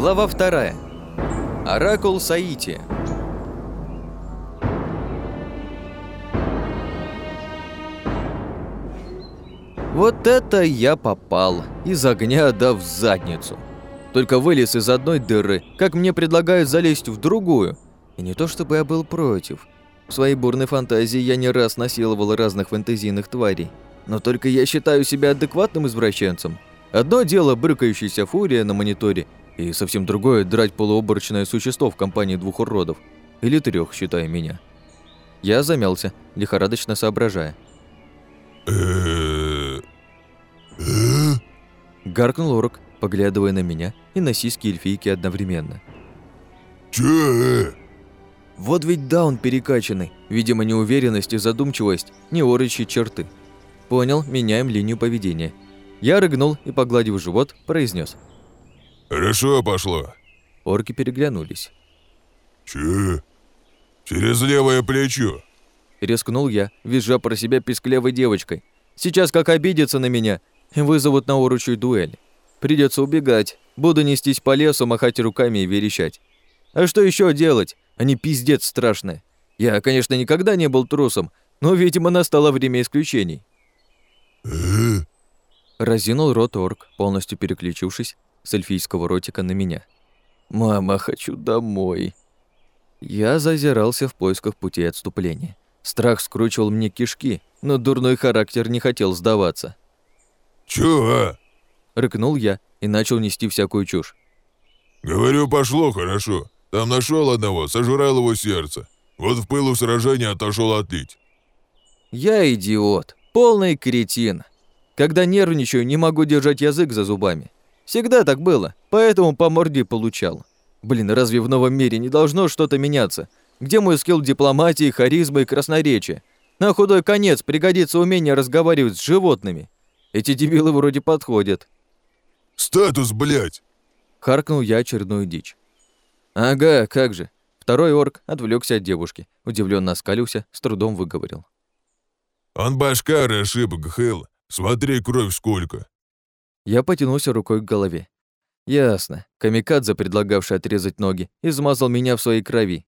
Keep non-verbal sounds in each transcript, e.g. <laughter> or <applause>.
Глава вторая. Оракул Саити. Вот это я попал. Из огня да в задницу. Только вылез из одной дыры, как мне предлагают залезть в другую. И не то чтобы я был против. В своей бурной фантазии я не раз насиловал разных фэнтезийных тварей. Но только я считаю себя адекватным извращенцем. Одно дело брыкающаяся фурия на мониторе, и совсем другое драть полуоборочное существо в компании двух уродов. Или трех, считая меня. Я замялся, лихорадочно соображая. Гаркнул орк, поглядывая на меня и на сиськи эльфийки одновременно. Че? Вот ведь даун перекачанный. Видимо, неуверенность и задумчивость – не орочьи черты. Понял, меняем линию поведения. Я рыгнул и, погладив живот, произнес: Хорошо пошло. Орки переглянулись. Че? Через левое плечо. Рискнул я, визжа про себя писклявой девочкой. Сейчас как обидятся на меня вызовут на уручую дуэль. Придется убегать. Буду нестись по лесу, махать руками и верещать. А что еще делать? Они пиздец страшные. Я, конечно, никогда не был трусом, но, видимо, настало время исключений. Э? Разинул рот орк, полностью переключившись с эльфийского ротика на меня. «Мама, хочу домой». Я зазирался в поисках пути отступления. Страх скручивал мне кишки, но дурной характер не хотел сдаваться. Чё, а? Рыкнул я и начал нести всякую чушь. Говорю, пошло хорошо. Там нашел одного, сожрал его сердце. Вот в пылу сражения отошел отлить. Я идиот, полный кретин. Когда нервничаю, не могу держать язык за зубами. Всегда так было, поэтому по морде получал. Блин, разве в новом мире не должно что-то меняться? Где мой скилл дипломатии, харизмы и красноречия? На худой конец пригодится умение разговаривать с животными. Эти дебилы вроде подходят. «Статус, блядь!» Харкнул я очередную дичь. «Ага, как же». Второй орк отвлекся от девушки, удивленно оскалился, с трудом выговорил. «Он башка расшиб, Гхэл. Смотри, кровь сколько!» Я потянулся рукой к голове. Ясно. Камикадзе, предлагавший отрезать ноги, измазал меня в своей крови.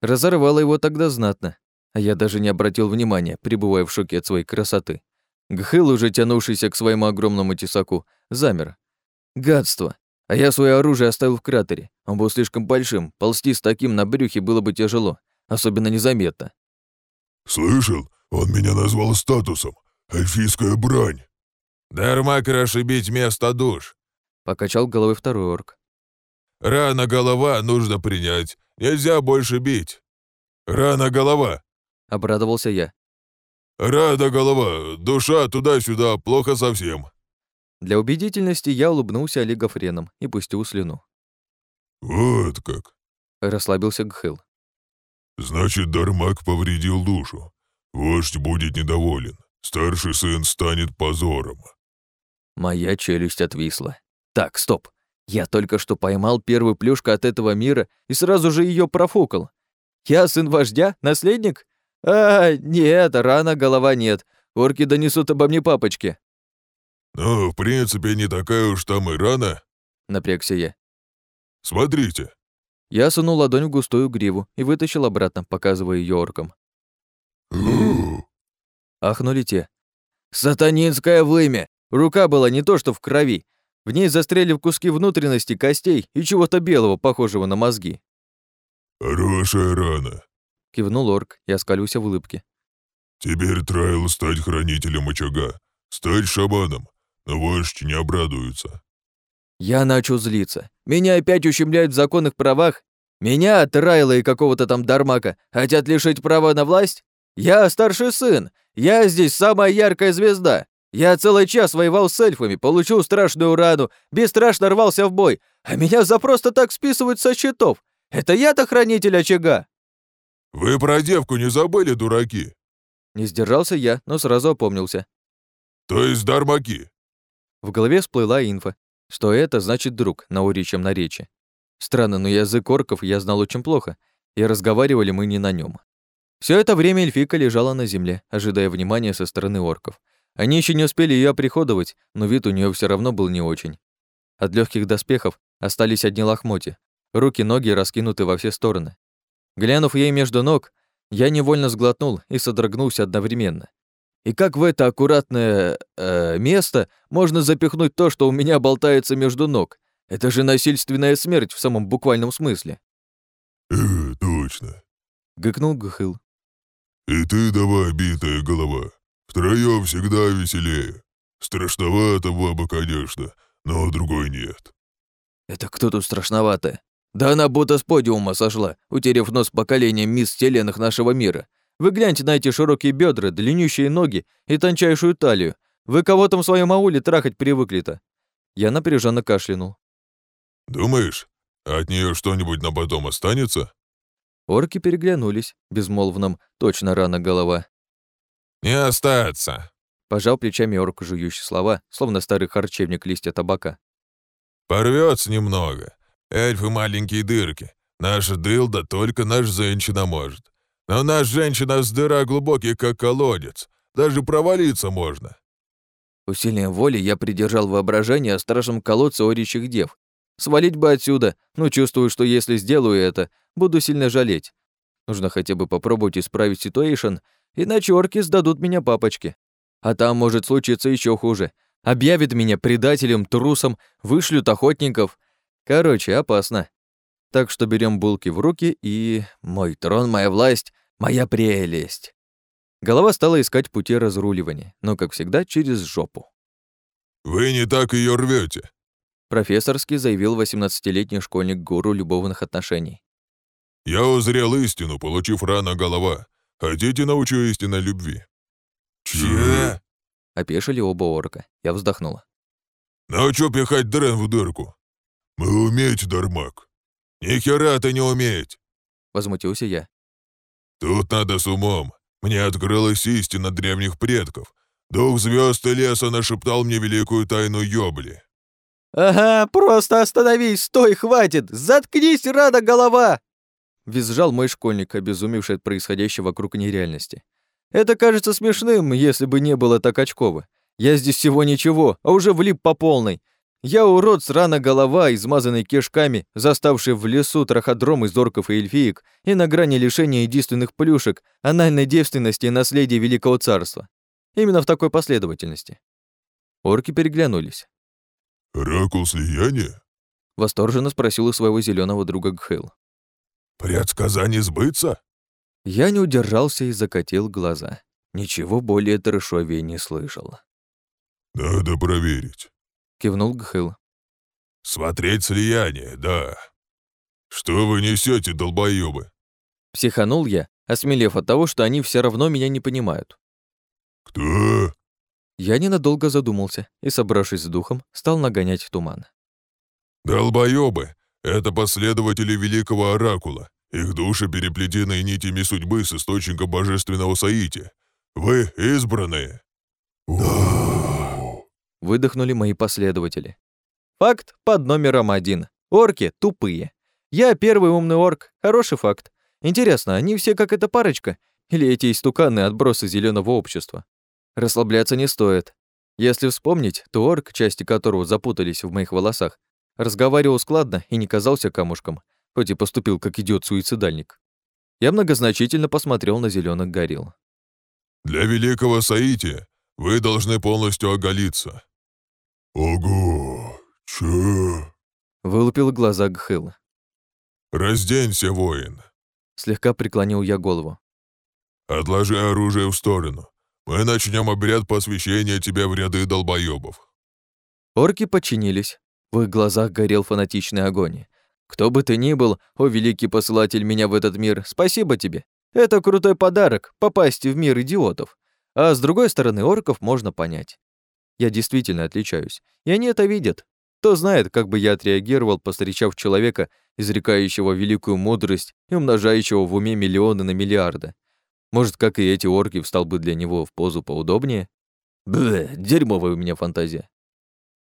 Разорвало его тогда знатно, а я даже не обратил внимания, пребывая в шоке от своей красоты. Гхыл, уже тянувшийся к своему огромному тесаку, замер. Гадство. А я свое оружие оставил в кратере. Он был слишком большим, ползти с таким на брюхе было бы тяжело, особенно незаметно. «Слышал? Он меня назвал статусом. Эльфийская брань». «Дармак расшибить место душ», — покачал головой второй орк. «Рана голова нужно принять. Нельзя больше бить. Рана голова», — обрадовался я. «Рада голова, душа туда-сюда, плохо совсем». Для убедительности я улыбнулся олигофреном и пустил слюну. «Вот как», — расслабился Гхыл. «Значит, Дармак повредил душу. Вождь будет недоволен. Старший сын станет позором». Моя челюсть отвисла. Так, стоп. Я только что поймал первую плюшку от этого мира и сразу же ее профукал. Я сын вождя? Наследник? А, нет, рано голова нет. Орки донесут обо мне папочке. «Ну, в принципе, не такая уж там и рана», — напрягся я. «Смотрите». Я сунул ладонь в густую гриву и вытащил обратно, показывая ее оркам. Ахнули те. «Сатанинское вымя! Рука была не то что в крови. В ней застряли в куски внутренности, костей и чего-то белого, похожего на мозги. «Хорошая рана», — кивнул орк и оскалился в улыбке. «Теперь Трайл стать хранителем очага, стать шаманом, но вождь не обрадуется». Я начал злиться. Меня опять ущемляют в законных правах? Меня, Трайла и какого-то там Дармака, хотят лишить права на власть? Я старший сын, я здесь самая яркая звезда. Я целый час воевал с эльфами, получил страшную рану, бесстрашно рвался в бой, а меня за просто так списывают со счетов. Это я-то хранитель очага!» «Вы про девку не забыли, дураки?» Не сдержался я, но сразу опомнился. «То есть дармаки?» В голове всплыла инфа, что это значит друг на уричьем наречии. Странно, но язык орков я знал очень плохо, и разговаривали мы не на нем. Все это время эльфика лежала на земле, ожидая внимания со стороны орков. Они еще не успели ее оприходовать, но вид у нее все равно был не очень. От легких доспехов остались одни лохмотья, руки, ноги раскинуты во все стороны. Глянув ей между ног, я невольно сглотнул и содрогнулся одновременно. И как в это аккуратное э, место можно запихнуть то, что у меня болтается между ног? Это же насильственная смерть в самом буквальном смысле. «Э, точно», — гыкнул Гхыл. «И ты давай, битая голова. Втроём всегда веселее. Страшновато баба, конечно, но другой нет». «Это кто тут страшновато? Да она будто с подиума сошла, утерев нос поколением мисс Вселенных нашего мира. Вы гляньте на эти широкие бедра, длиннющие ноги и тончайшую талию. Вы кого там в своем ауле трахать привыкли-то?» Я напряженно кашлянул. «Думаешь, от нее что-нибудь на потом останется?» Орки переглянулись, безмолвным, точно рано голова. «Не остаться!» Пожал плечами орк, жующий слова, словно старый харчевник листья табака. Порвется немного. Эльфы маленькие дырки. Наша дылда только наш женщина может. Но наш женщина с дыра глубокий, как колодец. Даже провалиться можно. Усилием воли я придержал воображение о страшном колодце орящих дев. Свалить бы отсюда, но чувствую, что если сделаю это, буду сильно жалеть. Нужно хотя бы попробовать исправить ситуэйшн, иначе орки сдадут меня папочке. А там может случиться еще хуже. Объявят меня предателем, трусом, вышлют охотников. Короче, опасно. Так что берем булки в руки и... Мой трон, моя власть, моя прелесть. Голова стала искать пути разруливания, но, как всегда, через жопу. «Вы не так ее рвете, профессорски заявил 18-летний школьник гуру любовных отношений. «Я узрел истину, получив рано голова. Хотите научу истинной любви?» «Че?» Опешили оба орка. Я вздохнула. «Научу пихать дрен в дырку. Мы уметь, Дармак. «Ни хера ты не уметь!» — возмутился я. «Тут надо с умом. Мне открылась истина древних предков. Дух звезд и леса нашептал мне великую тайну Йобли». «Ага, просто остановись, стой, хватит! Заткнись, рада голова!» Визжал мой школьник, обезумевший от происходящего вокруг нереальности. «Это кажется смешным, если бы не было так очково. Я здесь всего ничего, а уже влип по полной. Я урод с рана голова, измазанный кишками, заставший в лесу траходром из орков и эльфиек и на грани лишения единственных плюшек, анальной девственности и наследия Великого Царства. Именно в такой последовательности. Орки переглянулись. «Оракул слияния?» Восторженно спросил у своего зеленого друга Гхэл. «Предсказание сбыться?» Я не удержался и закатил глаза. Ничего более трешовее не слышал. «Надо проверить» кивнул Гхыл. Смотреть слияние, да. Что вы несете, долбоёбы? Психанул я, осмелев от того, что они все равно меня не понимают. Кто? Я ненадолго задумался и, собравшись с духом, стал нагонять туман. Долбоёбы — это последователи великого оракула. Их души переплетены нитями судьбы с источника божественного соития. Вы избранные. Да выдохнули мои последователи. Факт под номером один. Орки тупые. Я первый умный орк. Хороший факт. Интересно, они все как эта парочка? Или эти истуканы отбросы зеленого общества? Расслабляться не стоит. Если вспомнить, то орк, части которого запутались в моих волосах, разговаривал складно и не казался камушком, хоть и поступил как идиот-суицидальник. Я многозначительно посмотрел на зеленых горилл. «Для великого Саити вы должны полностью оголиться. «Ого, че?» — вылупил глаза Гхыл. «Разденься, воин!» — слегка преклонил я голову. «Отложи оружие в сторону. Мы начнем обряд посвящения тебя в ряды долбоебов. Орки подчинились. В их глазах горел фанатичный огонь. «Кто бы ты ни был, о великий посылатель меня в этот мир, спасибо тебе. Это крутой подарок — попасть в мир идиотов. А с другой стороны, орков можно понять. Я действительно отличаюсь. И они это видят. Кто знает, как бы я отреагировал, постречав человека, изрекающего великую мудрость и умножающего в уме миллионы на миллиарды. Может, как и эти орки, встал бы для него в позу поудобнее? Блэ, дерьмовая у меня фантазия.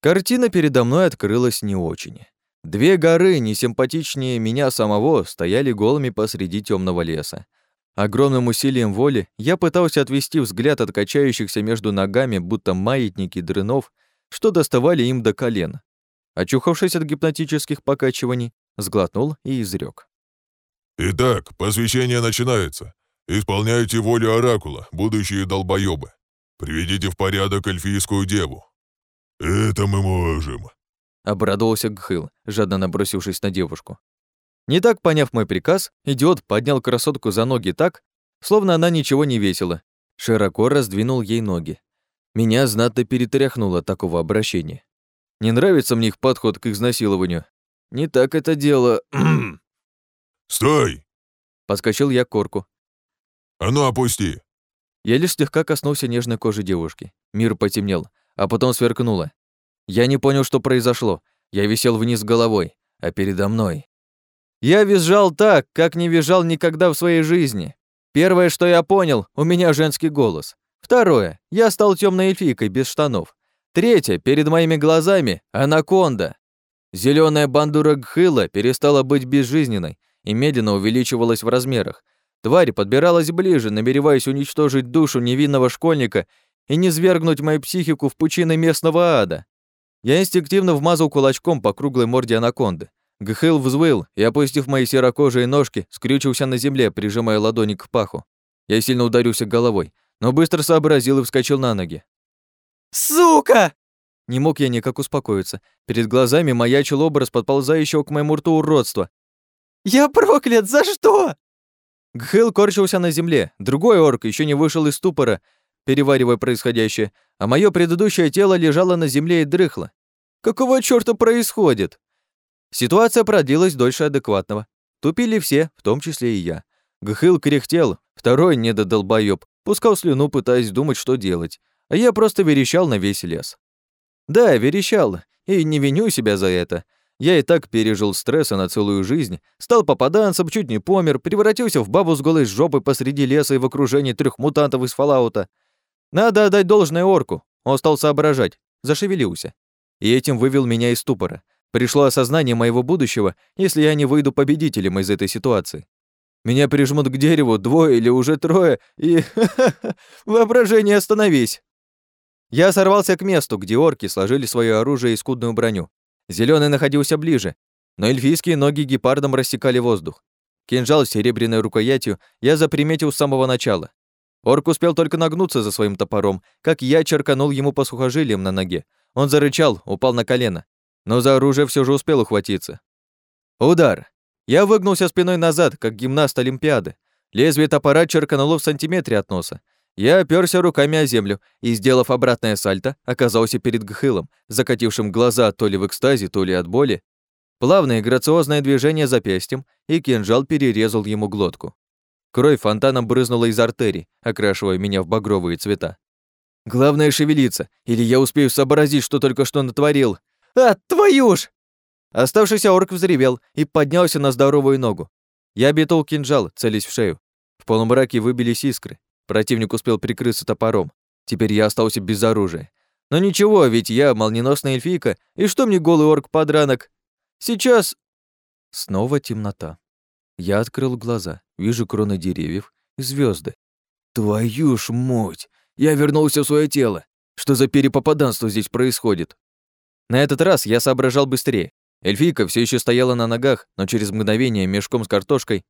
Картина передо мной открылась не очень. Две горы, не симпатичнее меня самого, стояли голыми посреди темного леса. Огромным усилием воли я пытался отвести взгляд от качающихся между ногами, будто маятники дрынов, что доставали им до колен. Очухавшись от гипнотических покачиваний, сглотнул и изрек. «Итак, посвящение начинается. Исполняйте волю Оракула, будущие долбоёбы. Приведите в порядок эльфийскую деву». «Это мы можем», — обрадовался Гхыл, жадно набросившись на девушку. Не так поняв мой приказ, идиот поднял красотку за ноги так, словно она ничего не весила, широко раздвинул ей ноги. Меня знатно перетряхнуло такого обращения. Не нравится мне их подход к изнасилованию. Не так это дело. <clears throat> «Стой!» Подскочил я к корку. «А ну, опусти!» Я лишь слегка коснулся нежной кожи девушки. Мир потемнел, а потом сверкнуло. Я не понял, что произошло. Я висел вниз головой, а передо мной... Я визжал так, как не визжал никогда в своей жизни. Первое, что я понял, у меня женский голос. Второе, я стал темной эльфийкой без штанов. Третье, перед моими глазами анаконда. Зеленая бандура Гхыла перестала быть безжизненной и медленно увеличивалась в размерах. Тварь подбиралась ближе, намереваясь уничтожить душу невинного школьника и не свергнуть мою психику в пучины местного ада. Я инстинктивно вмазал кулачком по круглой морде анаконды. Гхыл взвыл и, опустив мои серокожие ножки, скрючился на земле, прижимая ладони к паху. Я сильно ударился головой, но быстро сообразил и вскочил на ноги. «Сука!» Не мог я никак успокоиться. Перед глазами маячил образ подползающего к моему рту уродства. «Я проклят! За что?» Гхыл корчился на земле. Другой орк еще не вышел из ступора, переваривая происходящее, а мое предыдущее тело лежало на земле и дрыхло. Какого чёрта происходит? Ситуация продлилась дольше адекватного. Тупили все, в том числе и я. Гхыл кряхтел, второй недодолбоёб, пускал слюну, пытаясь думать, что делать, а я просто верещал на весь лес. Да, верещал, и не виню себя за это. Я и так пережил стресса на целую жизнь, стал попаданцем, чуть не помер, превратился в бабу с голой жопой посреди леса и в окружении трех мутантов из Фоллаута. Надо отдать должное орку. Он стал соображать, зашевелился. И этим вывел меня из ступора. Пришло осознание моего будущего, если я не выйду победителем из этой ситуации. Меня прижмут к дереву двое или уже трое, и... <laughs> Воображение, остановись! Я сорвался к месту, где орки сложили свое оружие и скудную броню. Зеленый находился ближе, но эльфийские ноги гепардом рассекали воздух. Кинжал с серебряной рукоятью я заприметил с самого начала. Орк успел только нагнуться за своим топором, как я черканул ему по сухожилиям на ноге. Он зарычал, упал на колено но за оружие все же успел ухватиться. Удар. Я выгнулся спиной назад, как гимнаст Олимпиады. Лезвие топора черкануло в сантиметре от носа. Я оперся руками о землю и, сделав обратное сальто, оказался перед Гхылом, закатившим глаза то ли в экстазе, то ли от боли. Плавное грациозное движение запястьем, и кинжал перерезал ему глотку. Кровь фонтаном брызнула из артерий, окрашивая меня в багровые цвета. Главное шевелиться, или я успею сообразить, что только что натворил. «А, твою ж!» Оставшийся орк взревел и поднялся на здоровую ногу. Я битул кинжал, целясь в шею. В полумраке выбились искры. Противник успел прикрыться топором. Теперь я остался без оружия. Но ничего, ведь я молниеносная эльфийка, и что мне голый орк-подранок? Сейчас... Снова темнота. Я открыл глаза, вижу кроны деревьев и звезды. Твою ж муть! Я вернулся в свое тело. Что за перепопаданство здесь происходит? На этот раз я соображал быстрее. Эльфийка все еще стояла на ногах, но через мгновение мешком с картошкой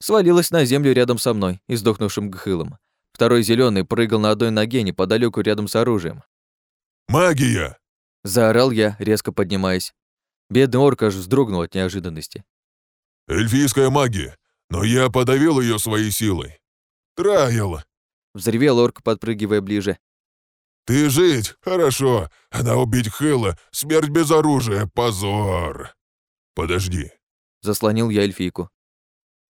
свалилась на землю рядом со мной, издохнувшим гхылом. Второй зеленый прыгал на одной ноге неподалеку рядом с оружием. «Магия!» – заорал я, резко поднимаясь. Бедный орк аж вздрогнул от неожиданности. «Эльфийская магия, но я подавил ее своей силой. Трайл!» – взревел орк, подпрыгивая ближе. «Ты жить? Хорошо. Она убить Хэла. Смерть без оружия. Позор!» «Подожди». Заслонил я эльфийку.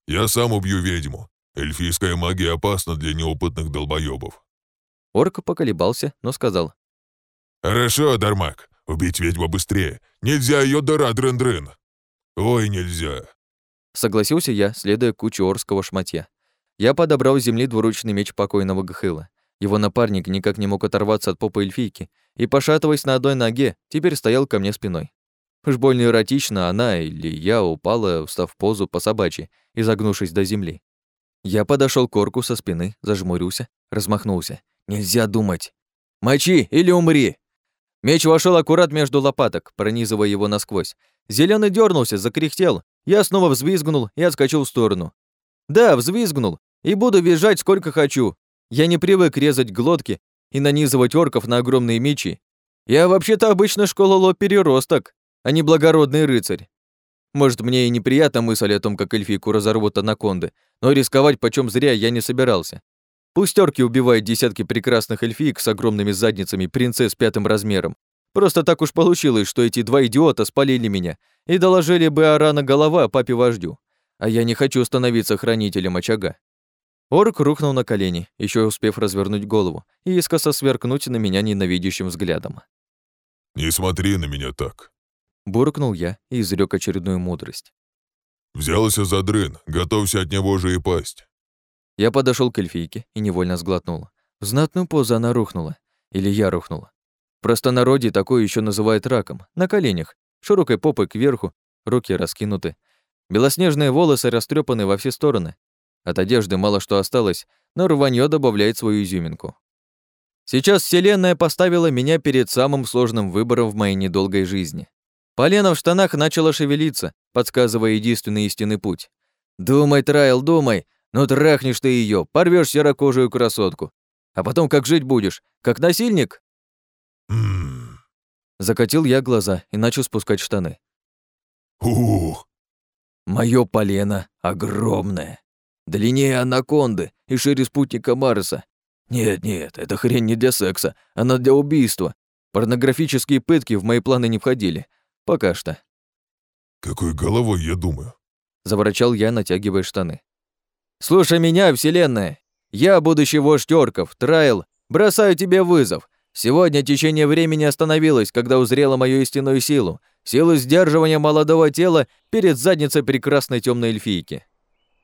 «Я сам убью ведьму. Эльфийская магия опасна для неопытных долбоёбов». Орк поколебался, но сказал. «Хорошо, Дармак. Убить ведьму быстрее. Нельзя ее дыра дрын-дрын. Ой, нельзя». Согласился я, следуя куче орского шматья. Я подобрал с земли двуручный меч покойного Гхыла. Его напарник никак не мог оторваться от попы эльфийки и, пошатываясь на одной ноге, теперь стоял ко мне спиной. Уж больно эротично она или я упала, встав в позу по собачьи, изогнувшись до земли. Я подошел к орку со спины, зажмурился, размахнулся. «Нельзя думать! Мочи или умри!» Меч вошел аккурат между лопаток, пронизывая его насквозь. Зеленый дернулся, закряхтел. Я снова взвизгнул и отскочил в сторону. Да, взвизгнул. И буду визжать сколько хочу. Я не привык резать глотки и нанизывать орков на огромные мечи. Я вообще-то обычно школа ло-переросток, а не благородный рыцарь. Может, мне и неприятна мысль о том, как эльфийку разорвут анаконды, но рисковать почем зря я не собирался. Пусть орки убивают десятки прекрасных эльфиек с огромными задницами принцесс пятым размером. Просто так уж получилось, что эти два идиота спалили меня и доложили бы Арана голова папе-вождю. А я не хочу становиться хранителем очага. Орк рухнул на колени, еще успев развернуть голову и искоса сверкнуть на меня ненавидящим взглядом. «Не смотри на меня так», — буркнул я и изрёк очередную мудрость. «Взялся за дрын, готовься от него же и пасть». Я подошел к эльфийке и невольно сглотнул. В знатную позу она рухнула. Или я рухнула. Простонародье такое еще называют раком. На коленях, широкой попой кверху, руки раскинуты. Белоснежные волосы растрепаны во все стороны, от одежды мало что осталось, но рванье добавляет свою изюминку. Сейчас Вселенная поставила меня перед самым сложным выбором в моей недолгой жизни. Полено в штанах начало шевелиться, подсказывая единственный истинный путь. «Думай, Трайл, думай, ну трахнешь ты ее, порвешь серокожую красотку. А потом как жить будешь? Как насильник?» Закатил я глаза и начал спускать штаны. «Ух!» Моё полено огромное. Длиннее анаконды и шире спутника Марса. Нет-нет, эта хрень не для секса, она для убийства. Порнографические пытки в мои планы не входили. Пока что. «Какой головой я думаю?» Заворачал я, натягивая штаны. «Слушай меня, Вселенная! Я, будущий вождь орков, Трайл, бросаю тебе вызов. Сегодня течение времени остановилось, когда узрела мою истинную силу, силу сдерживания молодого тела перед задницей прекрасной темной эльфийки.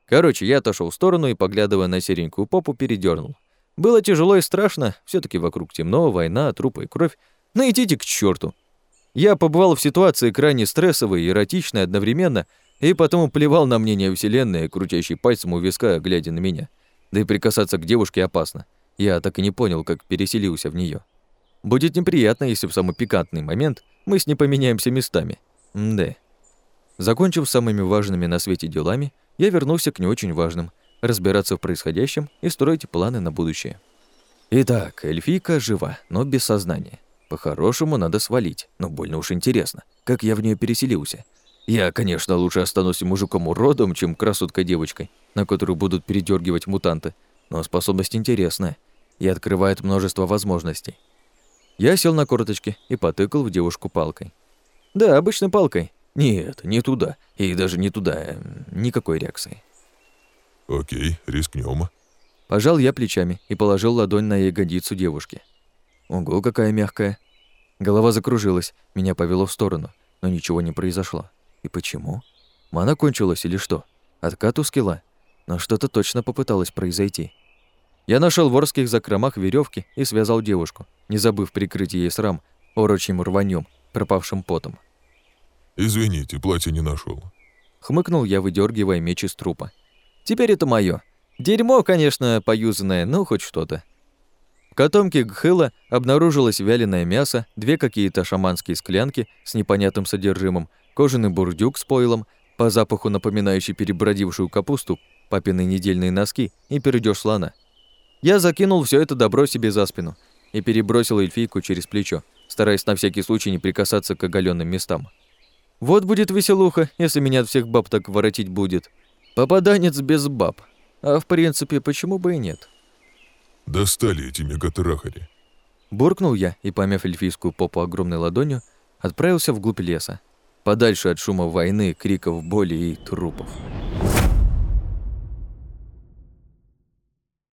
Короче, я отошел в сторону и, поглядывая на серенькую попу, передернул. Было тяжело и страшно, все таки вокруг темно, война, трупы и кровь. Ну идите к черту. Я побывал в ситуации крайне стрессовой и эротичной одновременно, и потому плевал на мнение Вселенной, крутящий пальцем у виска, глядя на меня. Да и прикасаться к девушке опасно. Я так и не понял, как переселился в нее. Будет неприятно, если в самый пикантный момент мы с ней поменяемся местами. М да. Закончив самыми важными на свете делами, я вернулся к не очень важным – разбираться в происходящем и строить планы на будущее. Итак, эльфийка жива, но без сознания. По-хорошему надо свалить, но больно уж интересно, как я в нее переселился. Я, конечно, лучше останусь мужиком-уродом, чем красоткой-девочкой, на которую будут передергивать мутанты, но способность интересная и открывает множество возможностей. Я сел на корточки и потыкал в девушку палкой. Да, обычной палкой, нет, не туда. И даже не туда. Э, никакой реакции. Окей, рискнем. Пожал я плечами и положил ладонь на ягодицу девушки. Ого, какая мягкая. Голова закружилась, меня повело в сторону, но ничего не произошло. И почему? Мана кончилась или что? Откат у скилла? Но что-то точно попыталось произойти. Я нашел в ворских закромах веревки и связал девушку, не забыв прикрыть ей срам орочьим рваньем, пропавшим потом. «Извините, платье не нашел. Хмыкнул я, выдергивая меч из трупа. «Теперь это мое. Дерьмо, конечно, поюзанное, но хоть что-то». В котомке Гхыла обнаружилось вяленое мясо, две какие-то шаманские склянки с непонятным содержимым, кожаный бурдюк с пойлом, по запаху напоминающий перебродившую капусту, папины недельные носки и передёж слона. Я закинул все это добро себе за спину и перебросил эльфийку через плечо, стараясь на всякий случай не прикасаться к оголенным местам. Вот будет веселуха, если меня от всех баб так воротить будет. Попаданец без баб. А в принципе, почему бы и нет? Достали эти мегатрахари. Буркнул я и, помяв эльфийскую попу огромной ладонью, отправился вглубь леса, подальше от шума войны, криков боли и трупов.